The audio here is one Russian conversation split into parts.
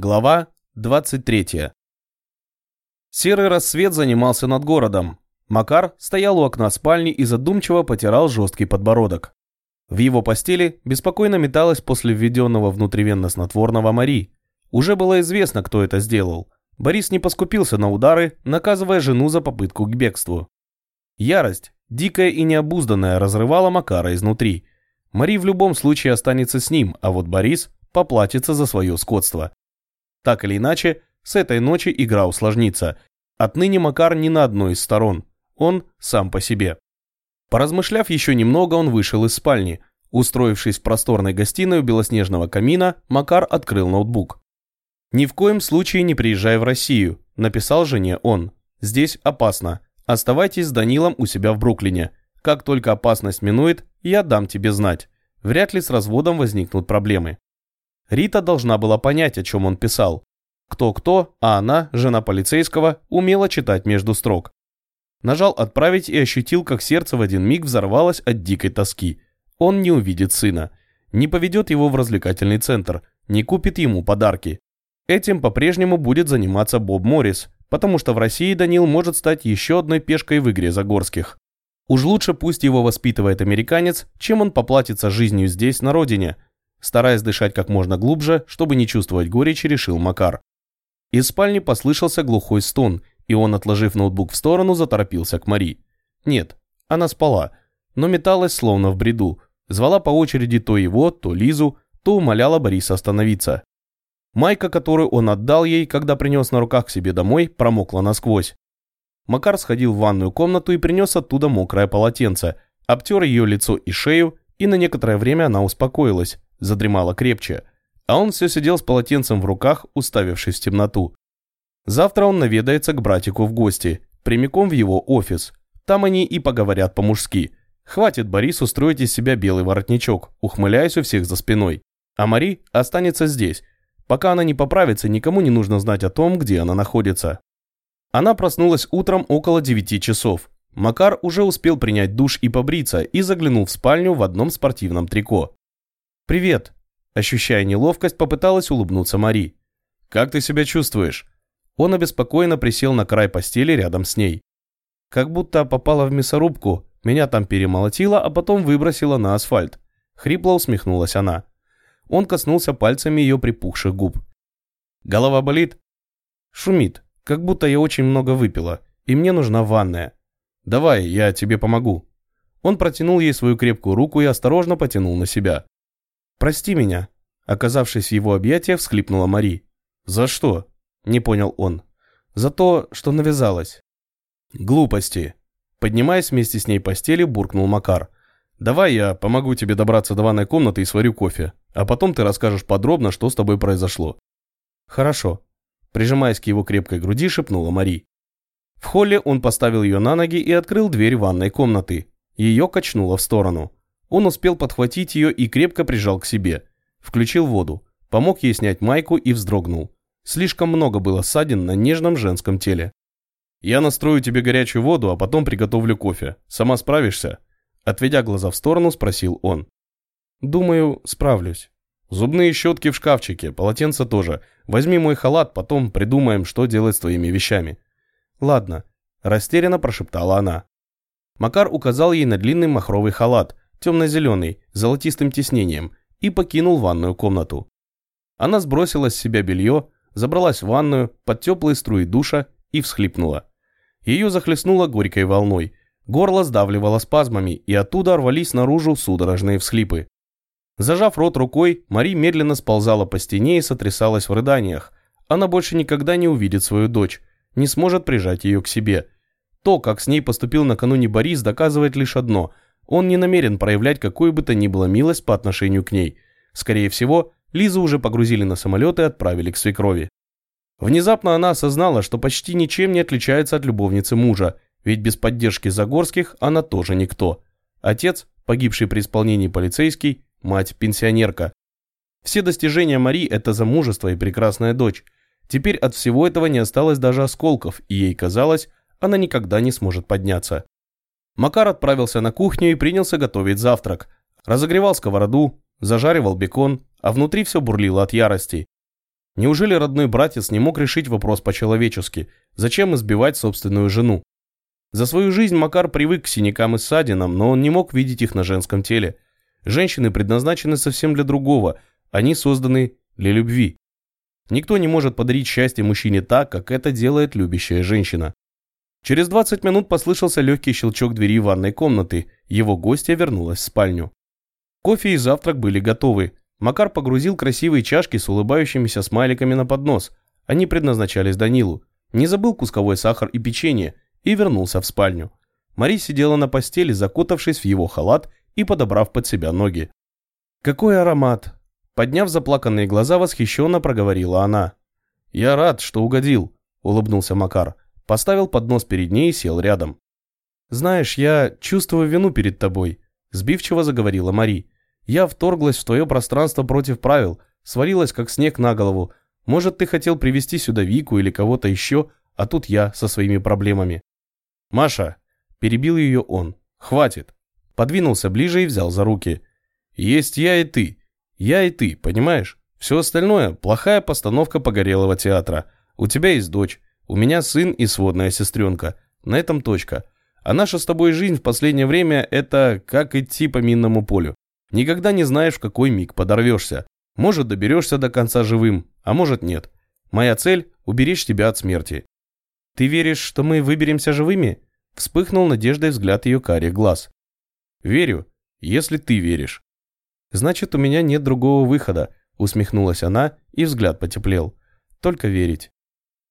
Глава 23. Серый рассвет занимался над городом. Макар стоял у окна спальни и задумчиво потирал жесткий подбородок. В его постели беспокойно металась после введенного внутривенно-снотворного Мари. Уже было известно, кто это сделал. Борис не поскупился на удары, наказывая жену за попытку к бегству. Ярость, дикая и необузданная, разрывала Макара изнутри. Мари в любом случае останется с ним, а вот Борис поплатится за свое скотство. Так или иначе, с этой ночи игра усложнится. Отныне Макар не на одной из сторон. Он сам по себе. Поразмышляв еще немного, он вышел из спальни. Устроившись в просторной гостиной у белоснежного камина, Макар открыл ноутбук. «Ни в коем случае не приезжай в Россию», – написал жене он. «Здесь опасно. Оставайтесь с Данилом у себя в Бруклине. Как только опасность минует, я дам тебе знать. Вряд ли с разводом возникнут проблемы». Рита должна была понять, о чем он писал. Кто-кто, а она, жена полицейского, умела читать между строк. Нажал «Отправить» и ощутил, как сердце в один миг взорвалось от дикой тоски. Он не увидит сына. Не поведет его в развлекательный центр. Не купит ему подарки. Этим по-прежнему будет заниматься Боб Моррис, потому что в России Данил может стать еще одной пешкой в игре Загорских. Уж лучше пусть его воспитывает американец, чем он поплатится жизнью здесь, на родине – Стараясь дышать как можно глубже, чтобы не чувствовать горечи, решил Макар. Из спальни послышался глухой стон, и он, отложив ноутбук в сторону, заторопился к Мари. Нет, она спала, но металась словно в бреду, звала по очереди то его, то Лизу, то умоляла Бориса остановиться. Майка, которую он отдал ей, когда принес на руках к себе домой, промокла насквозь. Макар сходил в ванную комнату и принес оттуда мокрое полотенце, обтер ее лицо и шею, и на некоторое время она успокоилась, задремала крепче, а он все сидел с полотенцем в руках, уставившись в темноту. Завтра он наведается к братику в гости, прямиком в его офис. Там они и поговорят по-мужски. Хватит Борис устроить из себя белый воротничок, ухмыляясь у всех за спиной. А Мари останется здесь. Пока она не поправится, никому не нужно знать о том, где она находится. Она проснулась утром около 9 часов. Макар уже успел принять душ и побриться и заглянул в спальню в одном спортивном трико. «Привет!» Ощущая неловкость, попыталась улыбнуться Мари. «Как ты себя чувствуешь?» Он обеспокоенно присел на край постели рядом с ней. Как будто попала в мясорубку, меня там перемолотило, а потом выбросило на асфальт. Хрипло усмехнулась она. Он коснулся пальцами ее припухших губ. «Голова болит?» «Шумит, как будто я очень много выпила, и мне нужна ванная. Давай, я тебе помогу». Он протянул ей свою крепкую руку и осторожно потянул на себя. «Прости меня», – оказавшись в его объятиях, всхлипнула Мари. «За что?» – не понял он. «За то, что навязалась». «Глупости». Поднимаясь вместе с ней постели, буркнул Макар. «Давай я помогу тебе добраться до ванной комнаты и сварю кофе, а потом ты расскажешь подробно, что с тобой произошло». «Хорошо», – прижимаясь к его крепкой груди, шепнула Мари. В холле он поставил ее на ноги и открыл дверь ванной комнаты. Ее качнуло в сторону. Он успел подхватить ее и крепко прижал к себе. Включил воду, помог ей снять майку и вздрогнул. Слишком много было ссадин на нежном женском теле. «Я настрою тебе горячую воду, а потом приготовлю кофе. Сама справишься?» Отведя глаза в сторону, спросил он. «Думаю, справлюсь. Зубные щетки в шкафчике, полотенце тоже. Возьми мой халат, потом придумаем, что делать с твоими вещами». «Ладно», – растерянно прошептала она. Макар указал ей на длинный махровый халат, темно-зеленый, с золотистым тиснением, и покинул ванную комнату. Она сбросила с себя белье, забралась в ванную под теплые струи душа и всхлипнула. Ее захлестнуло горькой волной, горло сдавливало спазмами, и оттуда рвались наружу судорожные всхлипы. Зажав рот рукой, Мари медленно сползала по стене и сотрясалась в рыданиях. Она больше никогда не увидит свою дочь, не сможет прижать ее к себе. То, как с ней поступил накануне Борис, доказывает лишь одно – он не намерен проявлять какую бы то ни было милость по отношению к ней. Скорее всего, Лизу уже погрузили на самолет и отправили к свекрови. Внезапно она осознала, что почти ничем не отличается от любовницы мужа, ведь без поддержки Загорских она тоже никто. Отец, погибший при исполнении полицейский, мать пенсионерка. Все достижения Мари – это замужество и прекрасная дочь. Теперь от всего этого не осталось даже осколков, и ей казалось, она никогда не сможет подняться. Макар отправился на кухню и принялся готовить завтрак. Разогревал сковороду, зажаривал бекон, а внутри все бурлило от ярости. Неужели родной братец не мог решить вопрос по-человечески? Зачем избивать собственную жену? За свою жизнь Макар привык к синякам и ссадинам, но он не мог видеть их на женском теле. Женщины предназначены совсем для другого, они созданы для любви. Никто не может подарить счастье мужчине так, как это делает любящая женщина. Через 20 минут послышался легкий щелчок двери ванной комнаты, его гостья вернулась в спальню. Кофе и завтрак были готовы. Макар погрузил красивые чашки с улыбающимися смайликами на поднос. Они предназначались Данилу. Не забыл кусковой сахар и печенье и вернулся в спальню. Мари сидела на постели, закутавшись в его халат и подобрав под себя ноги. «Какой аромат!» Подняв заплаканные глаза, восхищенно проговорила она. «Я рад, что угодил», – улыбнулся Макар. Поставил поднос перед ней и сел рядом. «Знаешь, я чувствую вину перед тобой», – сбивчиво заговорила Мари. «Я вторглась в твое пространство против правил, свалилась как снег на голову. Может, ты хотел привести сюда Вику или кого-то еще, а тут я со своими проблемами». «Маша», – перебил ее он, – «хватит». Подвинулся ближе и взял за руки. «Есть я и ты. Я и ты, понимаешь? Все остальное – плохая постановка погорелого театра. У тебя есть дочь, у меня сын и сводная сестренка. На этом точка. А наша с тобой жизнь в последнее время – это как идти по минному полю. Никогда не знаешь, в какой миг подорвешься. Может, доберешься до конца живым, а может нет. Моя цель – уберечь тебя от смерти. Ты веришь, что мы выберемся живыми? Вспыхнул надеждой взгляд ее карих глаз. Верю, если ты веришь. «Значит, у меня нет другого выхода», – усмехнулась она, и взгляд потеплел. «Только верить».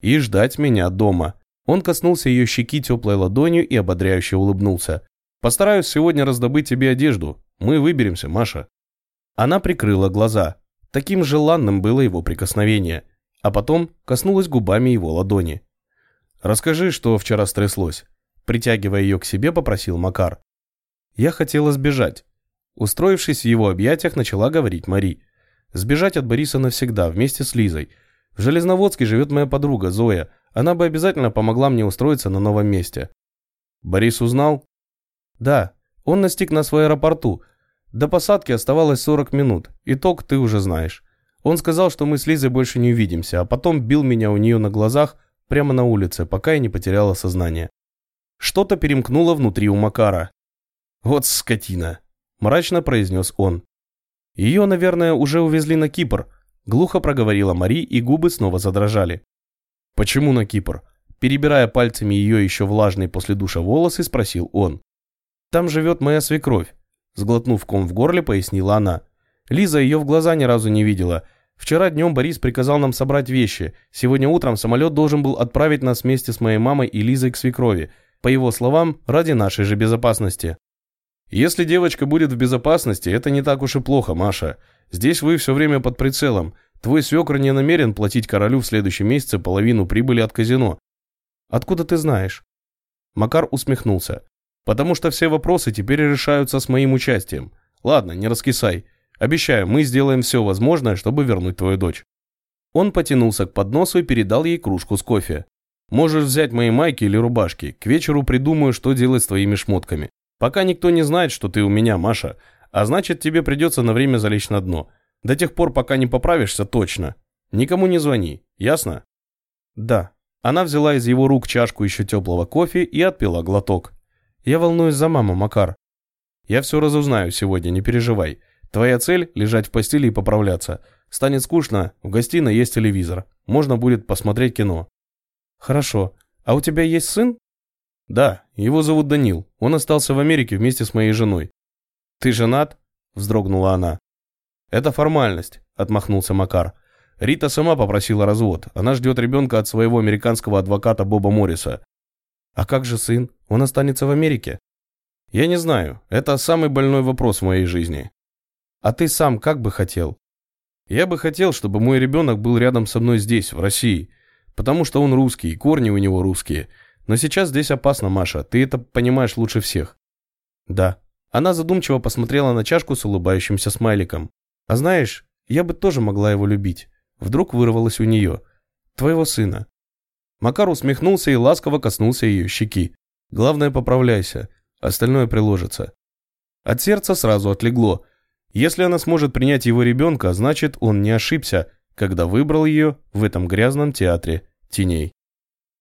«И ждать меня дома». Он коснулся ее щеки теплой ладонью и ободряюще улыбнулся. «Постараюсь сегодня раздобыть тебе одежду. Мы выберемся, Маша». Она прикрыла глаза. Таким желанным было его прикосновение. А потом коснулась губами его ладони. «Расскажи, что вчера стряслось». Притягивая ее к себе, попросил Макар. «Я хотела сбежать. Устроившись в его объятиях, начала говорить Мари. «Сбежать от Бориса навсегда, вместе с Лизой. В Железноводске живет моя подруга Зоя. Она бы обязательно помогла мне устроиться на новом месте». «Борис узнал?» «Да. Он настиг нас в аэропорту. До посадки оставалось 40 минут. Итог ты уже знаешь. Он сказал, что мы с Лизой больше не увидимся, а потом бил меня у нее на глазах прямо на улице, пока я не потеряла сознание. Что-то перемкнуло внутри у Макара. Вот скотина. Мрачно произнес он. Ее, наверное, уже увезли на Кипр. Глухо проговорила Мари, и губы снова задрожали. Почему на Кипр? Перебирая пальцами ее еще влажные после душа волосы, спросил он. Там живет моя свекровь. Сглотнув ком в горле, пояснила она. Лиза ее в глаза ни разу не видела. Вчера днем Борис приказал нам собрать вещи. Сегодня утром самолет должен был отправить нас вместе с моей мамой и Лизой к свекрови. По его словам, ради нашей же безопасности. Если девочка будет в безопасности, это не так уж и плохо, Маша. Здесь вы все время под прицелом. Твой свекр не намерен платить королю в следующем месяце половину прибыли от казино. Откуда ты знаешь? Макар усмехнулся. Потому что все вопросы теперь решаются с моим участием. Ладно, не раскисай. Обещаю, мы сделаем все возможное, чтобы вернуть твою дочь. Он потянулся к подносу и передал ей кружку с кофе. Можешь взять мои майки или рубашки. К вечеру придумаю, что делать с твоими шмотками. Пока никто не знает, что ты у меня, Маша, а значит, тебе придется на время залечь на дно. До тех пор, пока не поправишься, точно. Никому не звони, ясно? Да. Она взяла из его рук чашку еще теплого кофе и отпила глоток. Я волнуюсь за маму, Макар. Я все разузнаю сегодня, не переживай. Твоя цель – лежать в постели и поправляться. Станет скучно, в гостиной есть телевизор. Можно будет посмотреть кино. Хорошо. А у тебя есть сын? «Да, его зовут Данил. Он остался в Америке вместе с моей женой». «Ты женат?» – вздрогнула она. «Это формальность», – отмахнулся Макар. «Рита сама попросила развод. Она ждет ребенка от своего американского адвоката Боба Морриса». «А как же сын? Он останется в Америке?» «Я не знаю. Это самый больной вопрос в моей жизни». «А ты сам как бы хотел?» «Я бы хотел, чтобы мой ребенок был рядом со мной здесь, в России, потому что он русский, корни у него русские». Но сейчас здесь опасно, Маша, ты это понимаешь лучше всех. Да. Она задумчиво посмотрела на чашку с улыбающимся смайликом. А знаешь, я бы тоже могла его любить. Вдруг вырвалось у нее. Твоего сына. Макар усмехнулся и ласково коснулся ее щеки. Главное, поправляйся. Остальное приложится. От сердца сразу отлегло. Если она сможет принять его ребенка, значит, он не ошибся, когда выбрал ее в этом грязном театре теней.